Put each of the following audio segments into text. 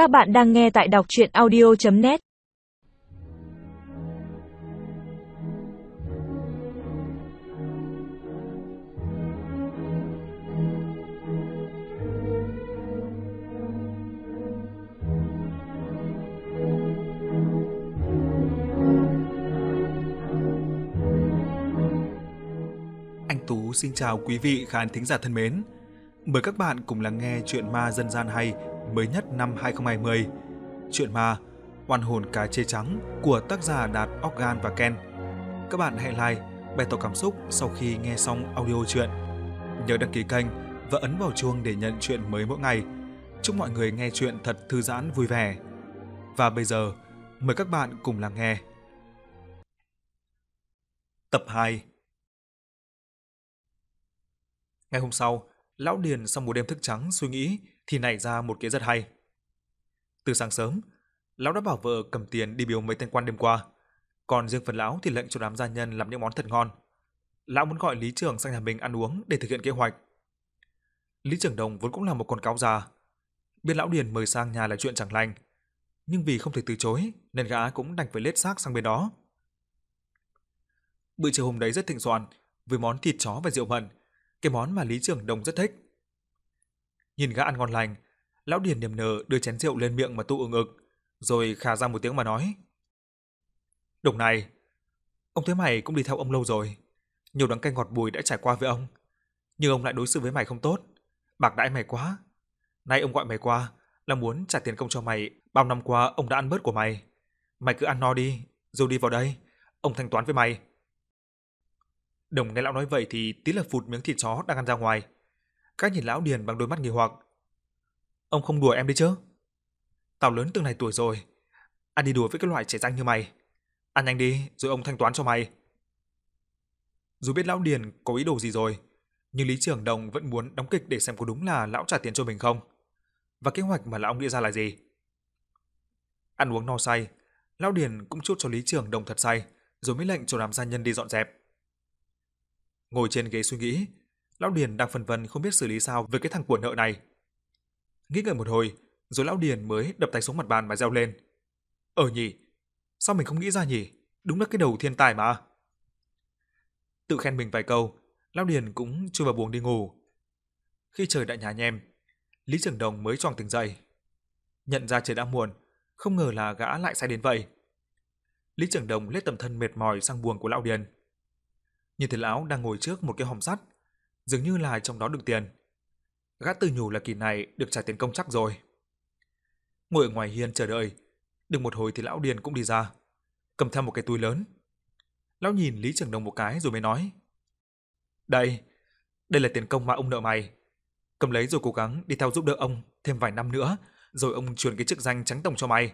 Các bạn đang nghe tại đọc chuyện audio.net Anh Tú xin chào quý vị khán thính giả thân mến. Mời các bạn cùng lắng nghe chuyện ma dân gian hay mới nhất năm 2020. Chuyện ma Oan hồn cá chê trắng của tác giả Đạt Organ và Ken. Các bạn hãy like, bày tỏ cảm xúc sau khi nghe xong audio chuyện. Nhớ đăng ký kênh và ấn vào chuông để nhận chuyện mới mỗi ngày. Chúc mọi người nghe chuyện thật thư giãn vui vẻ. Và bây giờ, mời các bạn cùng lắng nghe. Tập 2 Ngày hôm sau, Lão Điền sau một đêm thức trắng suy nghĩ thì nảy ra một kế rất hay. Từ sáng sớm, Lão đã bảo vợ cầm tiền đi biếu mấy tên quan đêm qua. Còn riêng phần Lão thì lệnh cho đám gia nhân làm những món thật ngon. Lão muốn gọi Lý Trường sang nhà mình ăn uống để thực hiện kế hoạch. Lý Trường Đồng vốn cũng là một con cáo già. Biết Lão Điền mời sang nhà là chuyện chẳng lành. Nhưng vì không thể từ chối nên gã cũng đành phải lết xác sang bên đó. Bữa chiều hôm đấy rất thịnh soạn với món thịt chó và rượu mận cái món mà Lý Trường Đồng rất thích. Nhìn gã ăn ngon lành, lão Điền niềm nở đưa chén rượu lên miệng mà tụ ưng ực, rồi khà ra một tiếng mà nói. Đồng này, ông thấy mày cũng đi theo ông lâu rồi, nhiều đắng cay ngọt bùi đã trải qua với ông, nhưng ông lại đối xử với mày không tốt, bạc đãi mày quá. Nay ông gọi mày qua là muốn trả tiền công cho mày bao năm qua ông đã ăn bớt của mày. Mày cứ ăn no đi, rồi đi vào đây, ông thanh toán với mày. Đồng nghe lão nói vậy thì tí là phụt miếng thịt chó đang ăn ra ngoài. Các nhìn lão Điền bằng đôi mắt nghi hoặc. Ông không đùa em đi chứ? Tao lớn từng này tuổi rồi, ăn đi đùa với cái loại trẻ danh như mày. Ăn nhanh đi, rồi ông thanh toán cho mày. Dù biết lão Điền có ý đồ gì rồi, nhưng Lý Trường Đồng vẫn muốn đóng kịch để xem có đúng là lão trả tiền cho mình không. Và kế hoạch mà lão nghĩ ra là gì? Ăn uống no say, lão Điền cũng chốt cho Lý Trường Đồng thật say, rồi mới lệnh cho đám gia nhân đi dọn dẹp. Ngồi trên ghế suy nghĩ, lão Điền đang phân vân không biết xử lý sao với cái thằng của nợ này. Nghĩ ngợi một hồi, rồi lão Điền mới đập tay xuống mặt bàn mà reo lên. Ờ nhỉ, sao mình không nghĩ ra nhỉ? Đúng là cái đầu thiên tài mà. Tự khen mình vài câu, lão Điền cũng chui vào buồng đi ngủ. Khi trời đã nhá nhem, Lý Trường Đồng mới choàng tỉnh dậy. Nhận ra trời đã muộn, không ngờ là gã lại say đến vậy. Lý Trường Đồng lết tầm thân mệt mỏi sang buồng của lão Điền nhìn thấy lão đang ngồi trước một cái hòm sắt, dường như là trong đó đựng tiền. Gã tự nhủ là kỳ này được trả tiền công chắc rồi. Ngồi ở ngoài hiên chờ đợi, được một hồi thì lão Điền cũng đi ra, cầm theo một cái túi lớn. Lão nhìn Lý Trường Đông một cái rồi mới nói: "Đây, đây là tiền công mà ông nợ mày. Cầm lấy rồi cố gắng đi theo giúp đỡ ông thêm vài năm nữa, rồi ông truyền cái chức danh tránh tổng cho mày."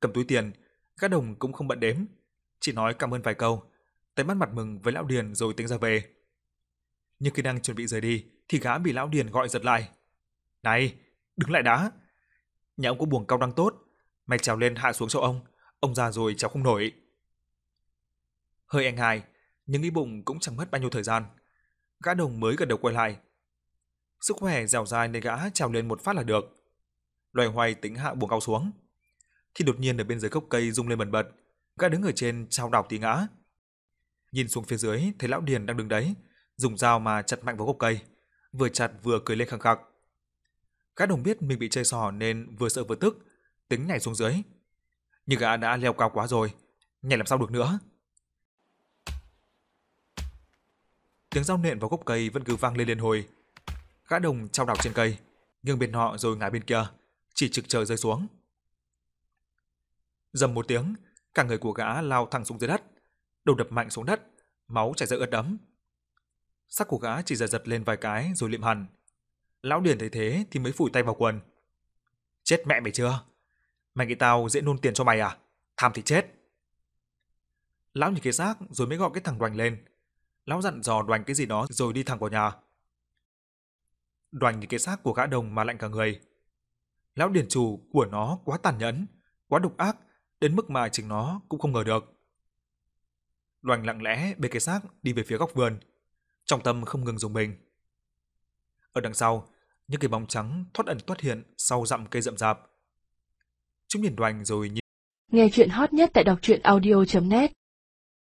Cầm túi tiền, gã đồng cũng không bận đếm, chỉ nói cảm ơn vài câu tay mắt mặt mừng với lão Điền rồi tính ra về. Nhưng khi đang chuẩn bị rời đi thì gã bị lão Điền gọi giật lại. "Này, đứng lại đã. Nhà ông có buồng cao đang tốt, mày trèo lên hạ xuống cho ông, ông già rồi trèo không nổi." Hơi anh hài, nhưng nghĩ bụng cũng chẳng mất bao nhiêu thời gian. Gã đồng mới gật đầu quay lại. Sức khỏe dẻo dai nên gã trèo lên một phát là được. Loài hoài tính hạ buồng cao xuống. Thì đột nhiên ở bên dưới gốc cây rung lên bần bật, gã đứng ở trên trao đảo tí ngã. Nhìn xuống phía dưới thấy lão Điền đang đứng đấy, dùng dao mà chặt mạnh vào gốc cây, vừa chặt vừa cười lên khăng khặc. Gã đồng biết mình bị chơi xỏ nên vừa sợ vừa tức, tính nhảy xuống dưới. Nhưng gã đã leo cao quá rồi, nhảy làm sao được nữa. Tiếng dao nện vào gốc cây vẫn cứ vang lên liên hồi. Gã đồng trao đảo trên cây, nghiêng bên họ rồi ngã bên kia, chỉ trực chờ rơi xuống. Dầm một tiếng, cả người của gã lao thẳng xuống dưới đất đầu đập mạnh xuống đất, máu chảy ra ướt đẫm. Sắc của gã chỉ giật giật lên vài cái rồi liệm hẳn. Lão Điền thấy thế thì mới phủi tay vào quần. Chết mẹ mày chưa? Mày nghĩ tao dễ nôn tiền cho mày à? Tham thì chết. Lão nhìn cái xác rồi mới gọi cái thằng Đoành lên. Lão dặn dò Đoành cái gì đó rồi đi thẳng vào nhà. Đoành nhìn cái xác của gã đồng mà lạnh cả người. Lão điển chủ của nó quá tàn nhẫn, quá độc ác, đến mức mà chính nó cũng không ngờ được. Đoàn lặng lẽ bê cái xác đi về phía góc vườn, trong tâm không ngừng dùng mình. Ở đằng sau, những cái bóng trắng thoát ẩn thoát hiện sau dặm cây rậm rạp. Chúng nhìn Đoàn rồi nhìn Nghe chuyện hot nhất tại đọc truyện audio.net